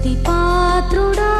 స్తుతిపాత్రుడా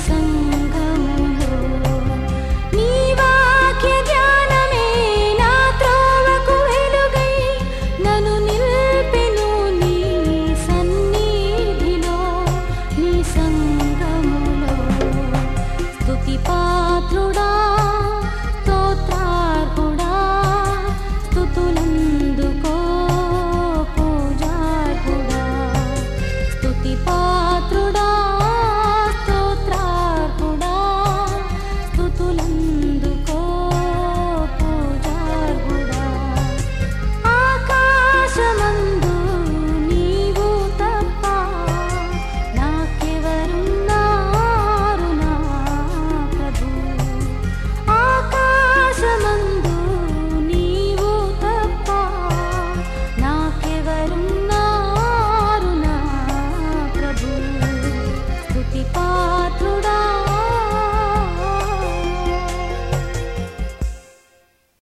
生